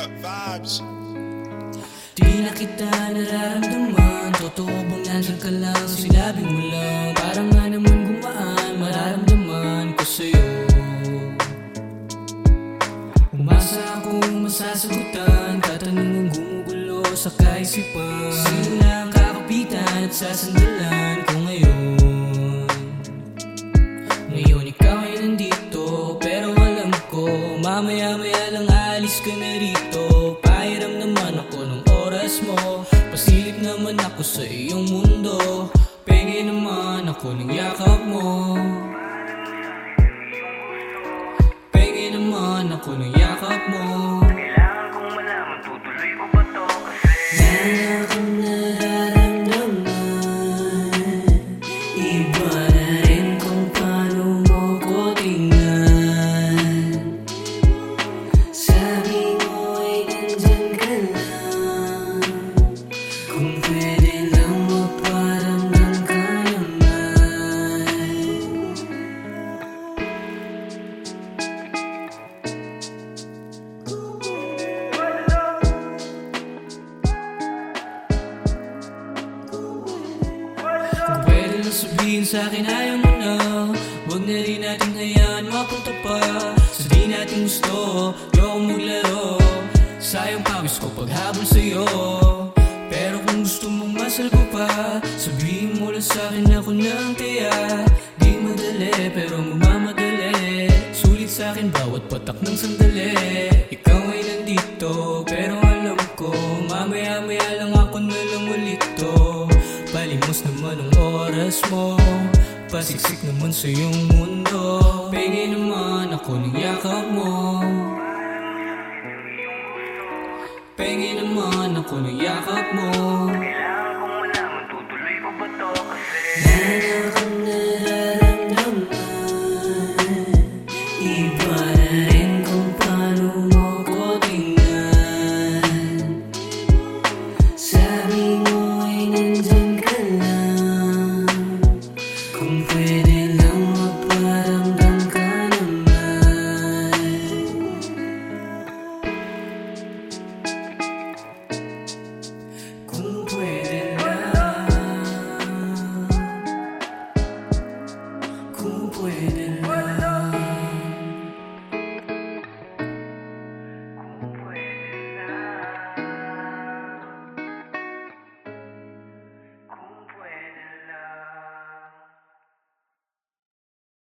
Cut vibes. Di na kita nararamdaman. Totoo bang nandyan ka lang? Sinabi mo lang. Parang nga naman gumaan. Mararamdaman ko sa'yo. Umasa akong masasagutan. Katanungang gumugulo sa kaisipan Sino na ang kakapitan at sasandalan ko ngayon Mamaya-maya lang alis ka na rito Pahiram naman ako ng oras mo. Pasilip naman ako sa iyong mundo Penge naman ako ng yakap mo. Penge naman ako ng yakap mo Kung pwede lang sabihin sa akin ayaw mo na Huwag na rin natin hayaan mapunta pa. Sa di natin gusto, ayoko maglaro. Sayang pawis ko paghabol sa'yo. Pero kung gusto mong masal ko pa Sabihin mo lang sa akin ako na ang taya Di madali pero magmamadali Sulit sa akin bawat patak ng sandali. Ikaw ay nandito pero alam ko Mamaya-maya lang ako na lang ulit to. Palimos naman ang oras mo? Pasiksik naman sa iyong mundo. Penge naman ako ng yakap mo. Penge naman ako ng yakap mo. Kailangan kong malaman tutuloy ko ba to? Kasi lang Kung pwede lang